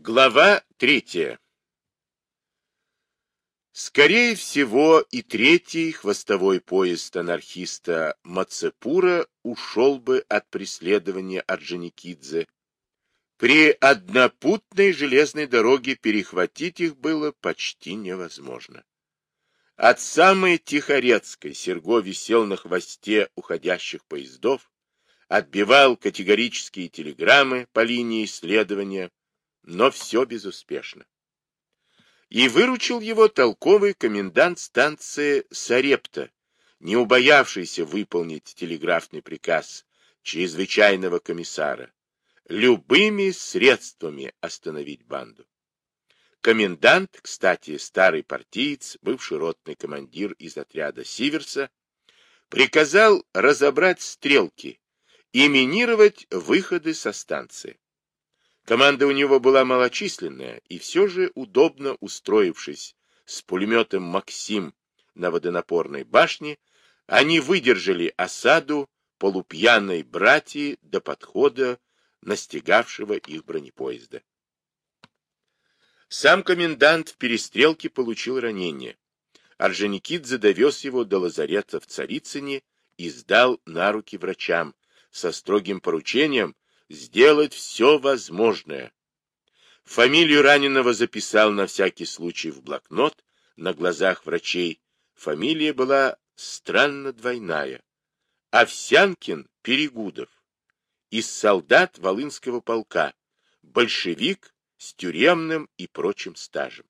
Глава третья. Скорее всего, и третий хвостовой поезд анархиста Мацепура ушел бы от преследования Орджоникидзе. При однопутной железной дороге перехватить их было почти невозможно. От самой Тихорецкой Серго висел на хвосте уходящих поездов, отбивал категорические телеграммы по линии исследования, но все безуспешно. И выручил его толковый комендант станции Сарепта, не убоявшийся выполнить телеграфный приказ чрезвычайного комиссара, любыми средствами остановить банду. Комендант, кстати, старый партиец, бывший ротный командир из отряда Сиверса, приказал разобрать стрелки и минировать выходы со станции. Команда у него была малочисленная, и все же, удобно устроившись с пулеметом «Максим» на водонапорной башне, они выдержали осаду полупьяной братьи до подхода настигавшего их бронепоезда. Сам комендант в перестрелке получил ранение. Орджоникидзе довез его до лазарета в Царицыне и сдал на руки врачам со строгим поручением сделать все возможное. Фамилию раненого записал на всякий случай в блокнот на глазах врачей. Фамилия была странно двойная. Овсянкин Перегудов. Из солдат Волынского полка. Большевик с тюремным и прочим стажем.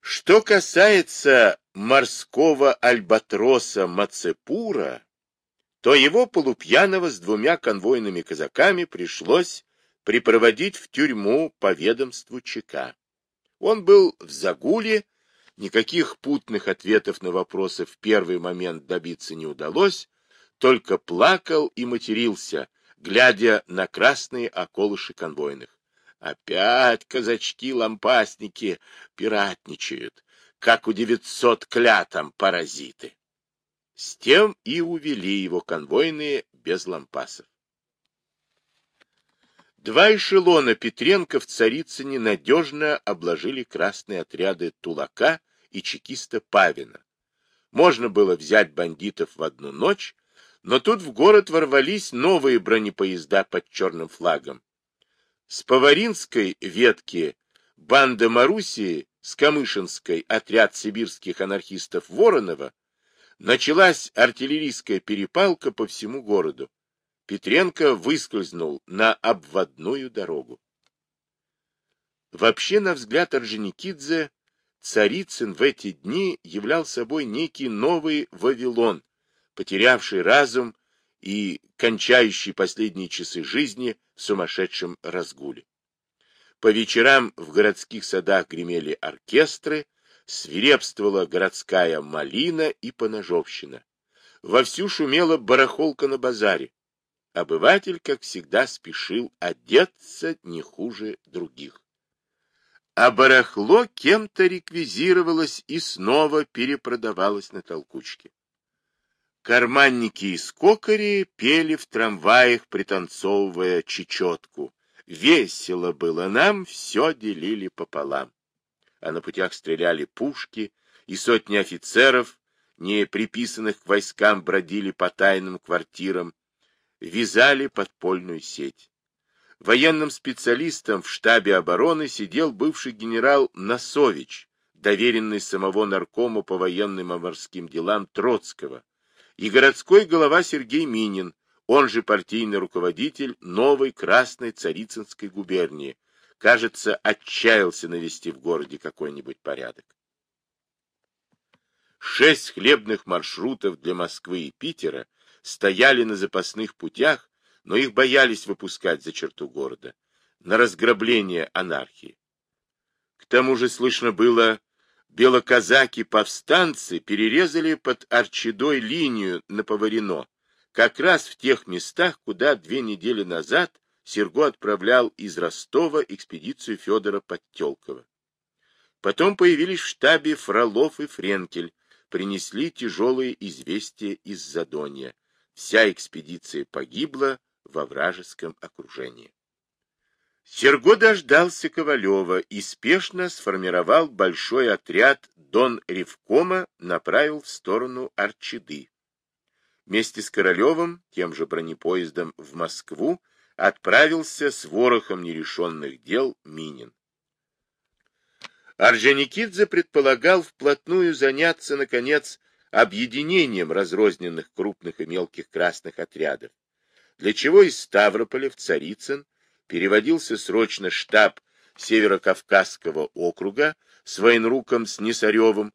Что касается морского альбатроса Мацепура, то его полупьяного с двумя конвойными казаками пришлось припроводить в тюрьму по ведомству ЧК. Он был в загуле, никаких путных ответов на вопросы в первый момент добиться не удалось, только плакал и матерился, глядя на красные околыши конвойных. Опять казачки-лампасники пиратничают, как у девятьсот клятам паразиты. С тем и увели его конвойные без лампасов. Два эшелона Петренко в Царицыне надежно обложили красные отряды Тулака и чекиста Павина. Можно было взять бандитов в одну ночь, но тут в город ворвались новые бронепоезда под черным флагом. С Поваринской ветки банда Марусии, с Камышинской отряд сибирских анархистов Воронова Началась артиллерийская перепалка по всему городу. Петренко выскользнул на обводную дорогу. Вообще, на взгляд Орджоникидзе, Царицын в эти дни являл собой некий новый Вавилон, потерявший разум и кончающий последние часы жизни в сумасшедшем разгуле. По вечерам в городских садах гремели оркестры, свирепствовала городская малина и поножовщина. Вовсю шумела барахолка на базаре. Обыватель, как всегда, спешил одеться не хуже других. А барахло кем-то реквизировалось и снова перепродавалось на толкучке. Карманники из кокари пели в трамваях, пританцовывая чечетку. Весело было нам, все делили пополам а на путях стреляли пушки, и сотни офицеров, не приписанных к войскам, бродили по тайным квартирам, вязали подпольную сеть. Военным специалистом в штабе обороны сидел бывший генерал Носович, доверенный самого наркому по военным и морским делам Троцкого, и городской голова Сергей Минин, он же партийный руководитель новой Красной Царицынской губернии, кажется, отчаялся навести в городе какой-нибудь порядок. Шесть хлебных маршрутов для Москвы и Питера стояли на запасных путях, но их боялись выпускать за черту города, на разграбление анархии. К тому же слышно было, белоказаки-повстанцы перерезали под Арчидой линию на Поварино, как раз в тех местах, куда две недели назад Серго отправлял из Ростова экспедицию Федора Подтелкова. Потом появились в штабе Фролов и Френкель, принесли тяжелые известия из Задонья. Вся экспедиция погибла во вражеском окружении. Серго дождался Ковалева и спешно сформировал большой отряд Дон Ревкома, направил в сторону Арчиды. Вместе с Королевым, тем же бронепоездом, в Москву отправился с ворохом нерешенных дел Минин. Орджоникидзе предполагал вплотную заняться, наконец, объединением разрозненных крупных и мелких красных отрядов, для чего из Ставрополя в Царицын переводился срочно штаб Северокавказского округа с военруком Снесаревым,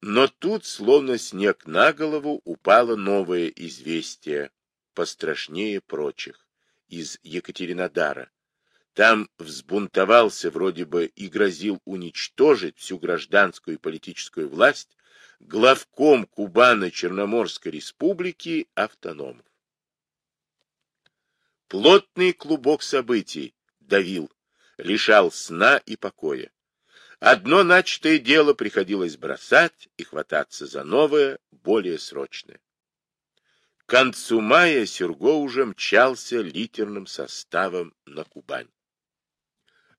но тут, словно снег на голову, упало новое известие, пострашнее прочих, из Екатеринодара. Там взбунтовался вроде бы и грозил уничтожить всю гражданскую и политическую власть главком Кубано-Черноморской республики автономов. Плотный клубок событий давил, лишал сна и покоя. Одно начатое дело приходилось бросать и хвататься за новое, более срочное. К концу мая Серго уже мчался литерным составом на Кубань.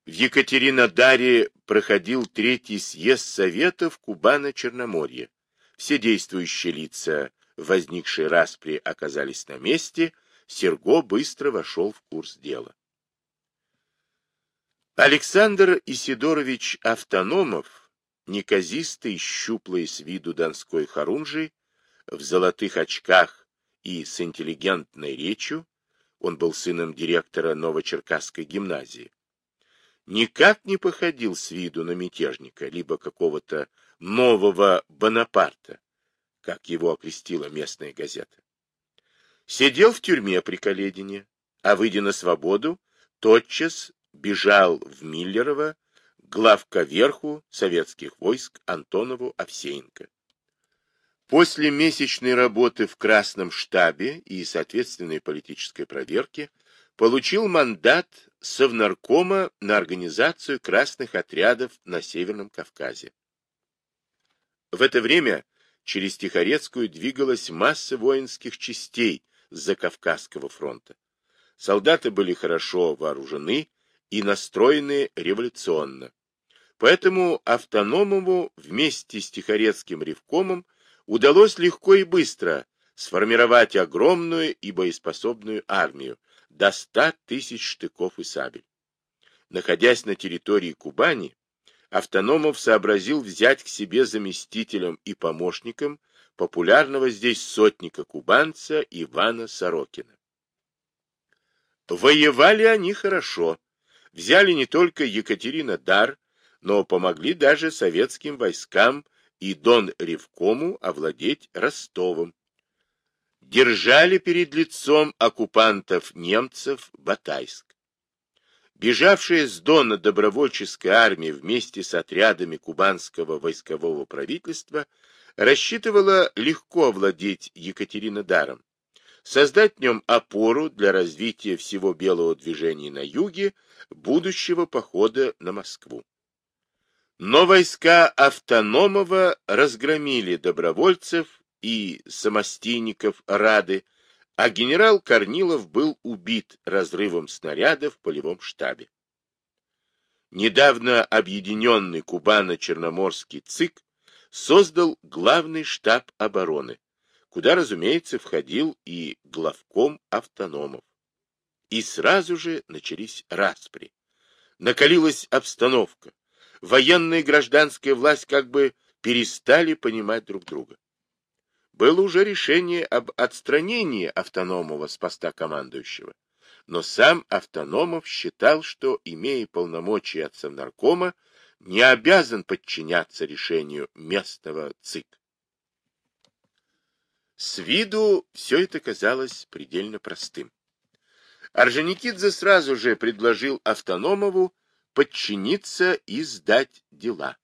В Екатеринодаре проходил третий съезд Советов Кубана-Черноморья. Все действующие лица возникшей распри оказались на месте, Серго быстро вошел в курс дела. Александр Исидорович Автономов, неказистый, щуплый с виду донской хорунжий, в золотых очках и с интеллигентной речью, он был сыном директора Новочеркасской гимназии, никак не походил с виду на мятежника, либо какого-то нового Бонапарта, как его окрестила местная газета. Сидел в тюрьме при Каледине, а, выйдя на свободу, тотчас бежал в Миллерово главка верху советских войск Антонову Овсеенко. После месячной работы в Красном штабе и соответственной политической проверки получил мандат Совнаркома на организацию красных отрядов на Северном Кавказе. В это время через Тихорецкую двигалась масса воинских частей с Закавказского фронта. Солдаты были хорошо вооружены и настроены революционно. Поэтому Автономову вместе с Тихорецким ревкомом удалось легко и быстро сформировать огромную и боеспособную армию до 100 тысяч штыков и сабель. Находясь на территории Кубани, Автономов сообразил взять к себе заместителем и помощником популярного здесь сотника-кубанца Ивана Сорокина. Воевали они хорошо, взяли не только Екатеринодар, но помогли даже советским войскам и Дон Ревкому овладеть Ростовом. Держали перед лицом оккупантов немцев Батайск. Бежавшая с Дона добровольческая армия вместе с отрядами кубанского войскового правительства рассчитывала легко овладеть Екатеринодаром, создать в нем опору для развития всего белого движения на юге, будущего похода на Москву. Но войска Автономова разгромили добровольцев и самостийников Рады, а генерал Корнилов был убит разрывом снаряда в полевом штабе. Недавно объединенный Кубано-Черноморский ЦИК создал главный штаб обороны, куда, разумеется, входил и главком автономов. И сразу же начались распри. Накалилась обстановка. Военная и гражданская власть как бы перестали понимать друг друга. Было уже решение об отстранении Автономова с поста командующего, но сам Автономов считал, что, имея полномочия от Совнаркома, не обязан подчиняться решению местного ЦИК. С виду все это казалось предельно простым. Орджоникидзе сразу же предложил Автономову подчиниться и сдать дела.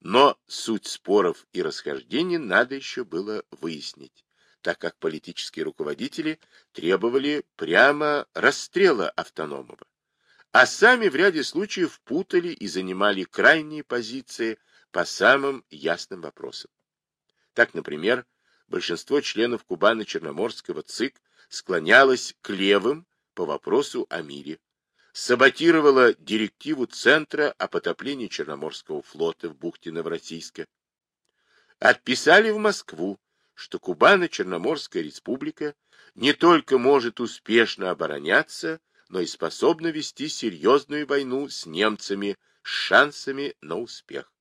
Но суть споров и расхождений надо еще было выяснить, так как политические руководители требовали прямо расстрела Автономова, а сами в ряде случаев путали и занимали крайние позиции по самым ясным вопросам. Так, например, большинство членов Кубано-Черноморского ЦИК склонялась к левым по вопросу о мире, саботировала директиву Центра о потоплении Черноморского флота в бухте Новороссийска. Отписали в Москву, что Кубано-Черноморская республика не только может успешно обороняться, но и способна вести серьезную войну с немцами с шансами на успех.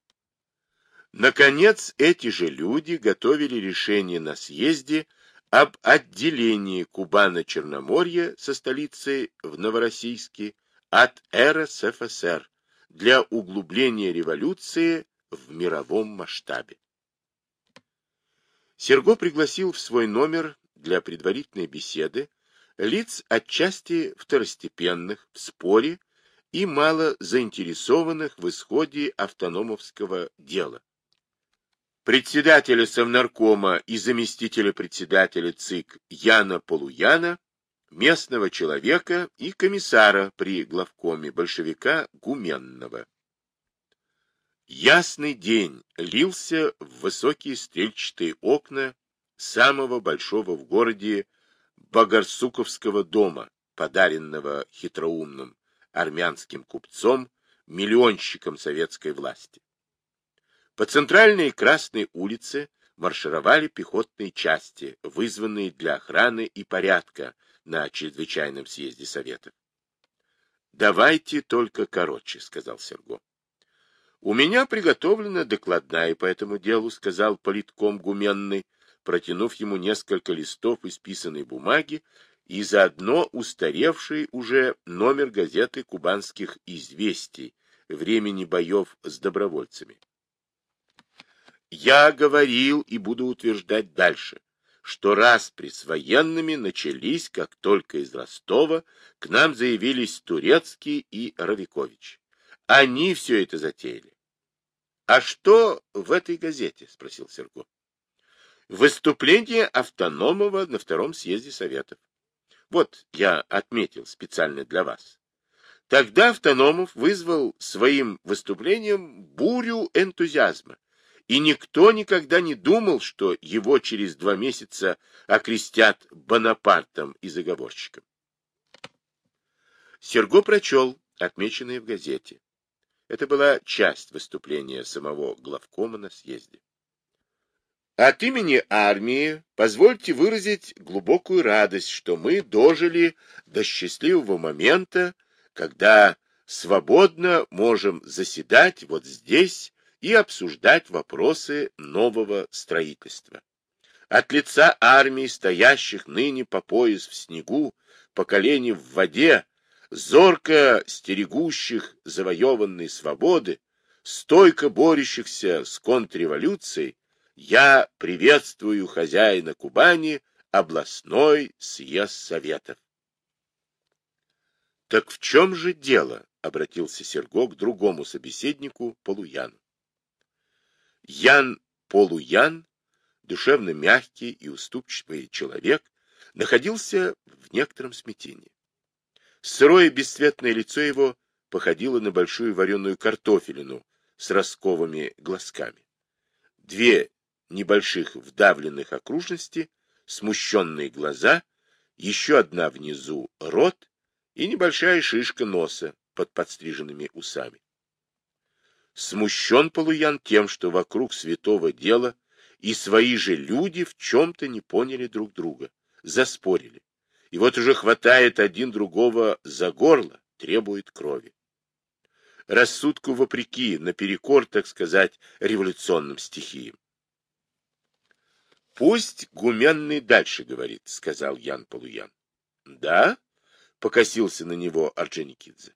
Наконец, эти же люди готовили решение на съезде об отделении Кубана-Черноморья со столицей в Новороссийске от РСФСР для углубления революции в мировом масштабе. Серго пригласил в свой номер для предварительной беседы лиц отчасти второстепенных в споре и мало заинтересованных в исходе автономовского дела. Председателя Совнаркома и заместителя председателя ЦИК Яна Полуяна, местного человека и комиссара при главкоме большевика Гуменного. Ясный день лился в высокие стрельчатые окна самого большого в городе Багарсуковского дома, подаренного хитроумным армянским купцом, миллионщиком советской власти. По центральной Красной улице маршировали пехотные части, вызванные для охраны и порядка на чрезвычайном съезде Советов. «Давайте только короче», — сказал Серго. «У меня приготовлена докладная по этому делу», — сказал политком Гуменный, протянув ему несколько листов исписанной бумаги и заодно устаревший уже номер газеты «Кубанских известий» времени боев с добровольцами. Я говорил и буду утверждать дальше, что распри с военными начались, как только из Ростова к нам заявились Турецкий и Равикович. Они все это затеяли. — А что в этой газете? — спросил Серго. — Выступление Автономова на втором съезде Советов. Вот я отметил специально для вас. Тогда Автономов вызвал своим выступлением бурю энтузиазма, и никто никогда не думал, что его через два месяца окрестят Бонапартом и заговорщиком. Серго прочел, отмеченное в газете. Это была часть выступления самого главкома на съезде. От имени армии позвольте выразить глубокую радость, что мы дожили до счастливого момента, когда свободно можем заседать вот здесь и обсуждать вопросы нового строительства. От лица армии, стоящих ныне по пояс в снегу, по колени в воде, зорко стерегущих завоеванной свободы, стойко борющихся с контрреволюцией, я приветствую хозяина Кубани, областной съезд Советов. Так в чем же дело? — обратился Серго к другому собеседнику, Полуяну. Ян Полуян, душевно мягкий и уступчивый человек, находился в некотором смятении. Сырое бесцветное лицо его походило на большую вареную картофелину с росковыми глазками. Две небольших вдавленных окружности, смущенные глаза, еще одна внизу рот и небольшая шишка носа под подстриженными усами. Смущен Полуян тем, что вокруг святого дела и свои же люди в чем-то не поняли друг друга, заспорили. И вот уже хватает один другого за горло, требует крови. Рассудку вопреки, наперекор, так сказать, революционным стихиям. Пусть Гуменный дальше говорит, сказал Ян Полуян. Да? Покосился на него Орджоникидзе.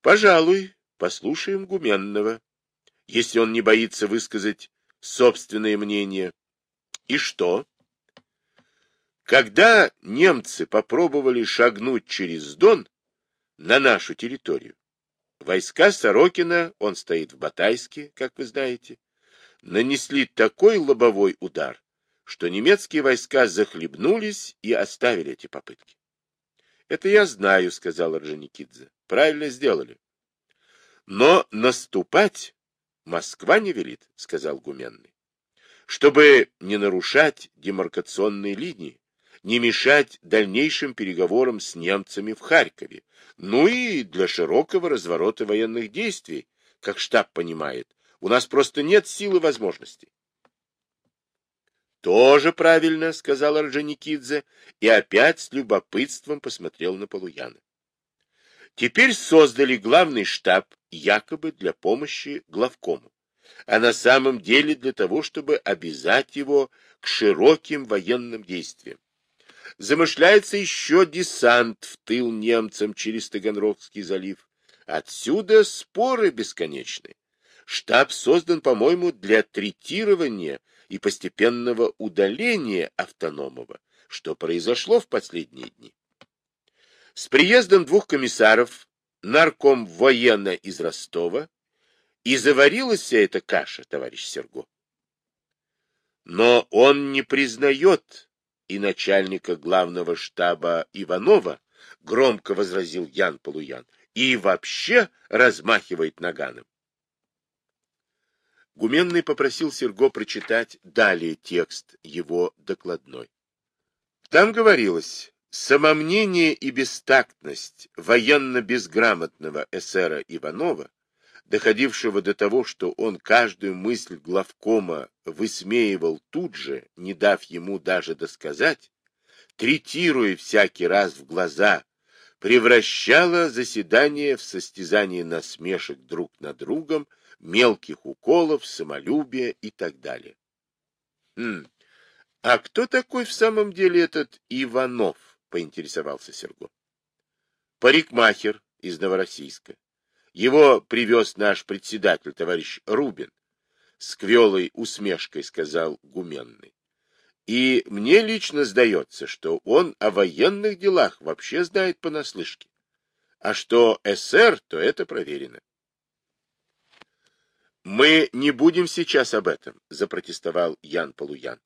Пожалуй, послушаем Гуменного, если он не боится высказать собственное мнение. И что? Когда немцы попробовали шагнуть через Дон на нашу территорию, войска Сорокина, он стоит в Батайске, как вы знаете, нанесли такой лобовой удар, что немецкие войска захлебнулись и оставили эти попытки. — Это я знаю, — сказал Орджоникидзе. — Правильно сделали. — Но наступать Москва не велит, — сказал Гуменный. — Чтобы не нарушать демаркационные линии, не мешать дальнейшим переговорам с немцами в Харькове, ну и для широкого разворота военных действий, как штаб понимает. У нас просто нет силы возможностей. Тоже правильно, сказал Орджоникидзе, и опять с любопытством посмотрел на Полуяна. Теперь создали главный штаб якобы для помощи главкому, а на самом деле для того, чтобы обязать его к широким военным действиям. Замышляется еще десант в тыл немцам через Таганрогский залив. Отсюда споры бесконечны. Штаб создан, по-моему, для третирования и постепенного удаления автономова, что произошло в последние дни. С приездом двух комиссаров, нарком военно из Ростова, и заварилась вся эта каша, товарищ Серго. Но он не признает и начальника главного штаба Иванова, громко возразил Ян Полуян, и вообще размахивает наганом. Гуменный попросил Серго прочитать далее текст его докладной. Там говорилось, самомнение и бестактность военно-безграмотного эсера Иванова, доходившего до того, что он каждую мысль главкома высмеивал тут же, не дав ему даже досказать, третируя всякий раз в глаза, превращала заседание в состязание насмешек друг над другом, мелких уколов, самолюбия и так далее. Хм, а кто такой в самом деле этот Иванов? Поинтересовался Серго. Парикмахер из Новороссийска. Его привез наш председатель, товарищ Рубин. С усмешкой сказал Гуменный. И мне лично сдается, что он о военных делах вообще знает понаслышке. А что СР, то это проверено. Мы не будем сейчас об этом, запротестовал Ян Полуян.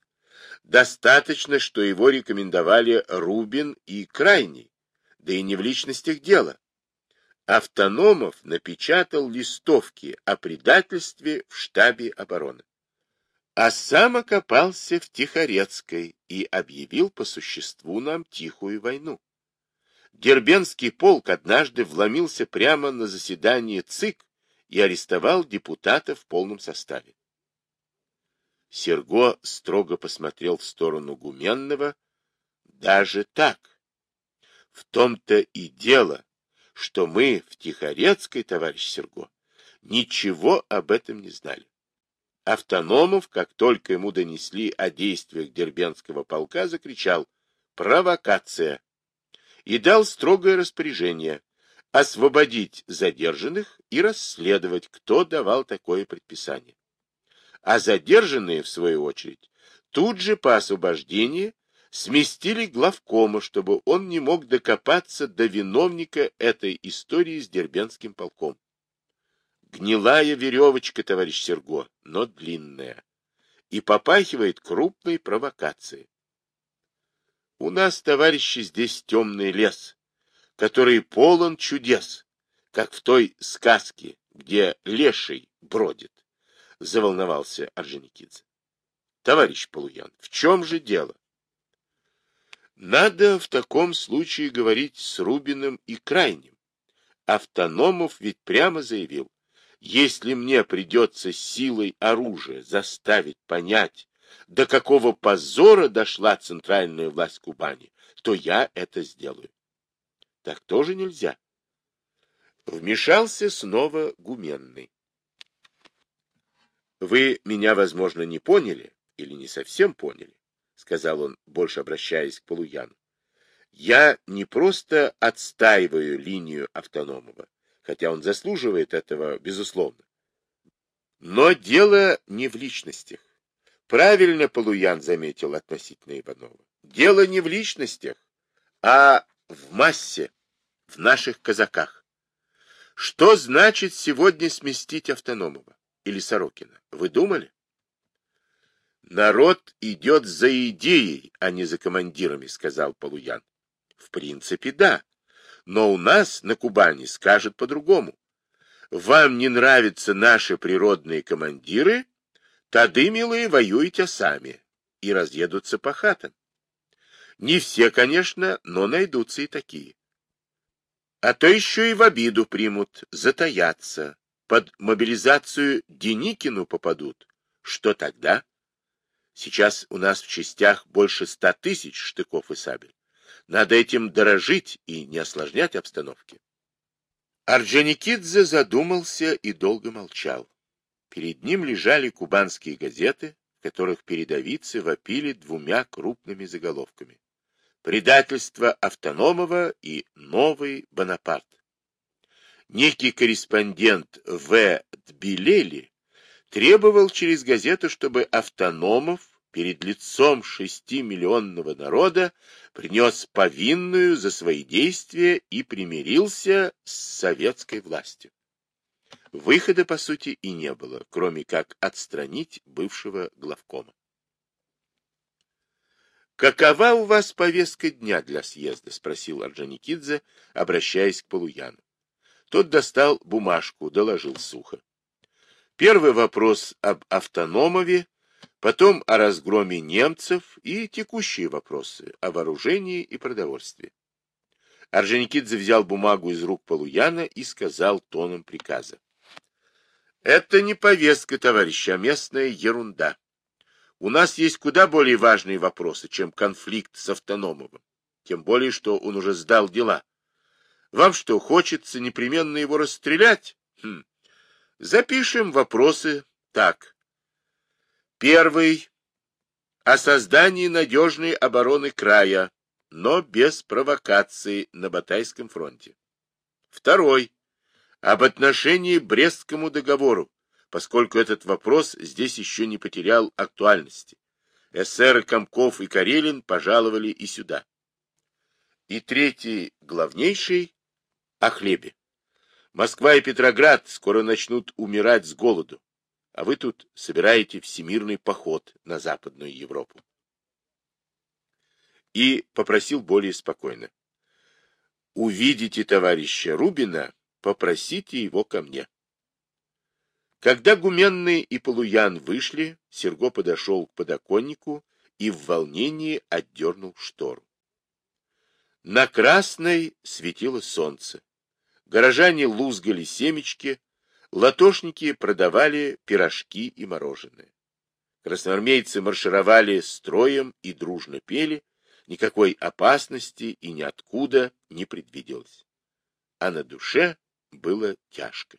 Достаточно, что его рекомендовали Рубин и Крайний, да и не в личностях дело. Автономов напечатал листовки о предательстве в штабе обороны. А сам окопался в Тихорецкой и объявил по существу нам тихую войну. Дербенский полк однажды вломился прямо на заседание ЦИК и арестовал депутата в полном составе. Серго строго посмотрел в сторону Гуменного. Даже так. В том-то и дело, что мы в Тихорецкой, товарищ Серго, ничего об этом не знали. Автономов, как только ему донесли о действиях Дербенского полка, закричал «Провокация!» и дал строгое распоряжение освободить задержанных и расследовать, кто давал такое предписание а задержанные, в свою очередь, тут же по освобождении сместили главкома, чтобы он не мог докопаться до виновника этой истории с Дербенским полком. Гнилая веревочка, товарищ Серго, но длинная, и попахивает крупной провокацией. У нас, товарищи, здесь темный лес, который полон чудес, как в той сказке, где леший бродит. — заволновался Орджоникидзе. — Товарищ Полуян, в чем же дело? — Надо в таком случае говорить с Рубиным и Крайним. Автономов ведь прямо заявил, если мне придется силой оружия заставить понять, до какого позора дошла центральная власть Кубани, то я это сделаю. Так тоже нельзя. Вмешался снова Гуменный. Вы меня, возможно, не поняли или не совсем поняли, сказал он, больше обращаясь к Полуяну. Я не просто отстаиваю линию Автономова, хотя он заслуживает этого, безусловно. Но дело не в личностях. Правильно Полуян заметил относительно Иванова. Дело не в личностях, а в массе, в наших казаках. Что значит сегодня сместить Автономова? Или Сорокина. Вы думали? Народ идет за идеей, а не за командирами, сказал Полуян. В принципе, да. Но у нас на Кубани скажут по-другому. Вам не нравятся наши природные командиры? Тады, милые, воюйте сами и разъедутся по хатам. Не все, конечно, но найдутся и такие. А то еще и в обиду примут, затаятся, под мобилизацию Деникину попадут. Что тогда? Сейчас у нас в частях больше ста тысяч штыков и сабель. Надо этим дорожить и не осложнять обстановки. Орджоникидзе задумался и долго молчал. Перед ним лежали кубанские газеты, в которых передовицы вопили двумя крупными заголовками. Предательство Автономова и Новый Бонапарт. Некий корреспондент В. Тбилели требовал через газету, чтобы Автономов перед лицом шестимиллионного народа принес повинную за свои действия и примирился с советской властью. Выхода, по сути, и не было, кроме как отстранить бывшего главкома. «Какова у вас повестка дня для съезда?» — спросил Орджоникидзе, обращаясь к Полуяну. Тот достал бумажку, доложил сухо. Первый вопрос об автономове, потом о разгроме немцев и текущие вопросы о вооружении и продовольствии. Орджоникидзе взял бумагу из рук Полуяна и сказал тоном приказа. Это не повестка, товарищи, а местная ерунда. У нас есть куда более важные вопросы, чем конфликт с Автономовым. Тем более, что он уже сдал дела. Вам что, хочется непременно его расстрелять? Хм. Запишем вопросы так. Первый. О создании надежной обороны края, но без провокации на Батайском фронте. Второй. Об отношении к Брестскому договору, поскольку этот вопрос здесь еще не потерял актуальности. Эсеры Комков и Карелин пожаловали и сюда. И третий, главнейший, о хлебе. Москва и Петроград скоро начнут умирать с голоду, а вы тут собираете всемирный поход на Западную Европу. И попросил более спокойно. Увидите товарища Рубина, попросите его ко мне. Когда Гуменный и Полуян вышли, Серго подошел к подоконнику и в волнении отдернул штору. На красной светило солнце. Горожане лузгали семечки, латошники продавали пирожки и мороженое. Красноармейцы маршировали строем и дружно пели, никакой опасности и ниоткуда не предвиделось. А на душе было тяжко.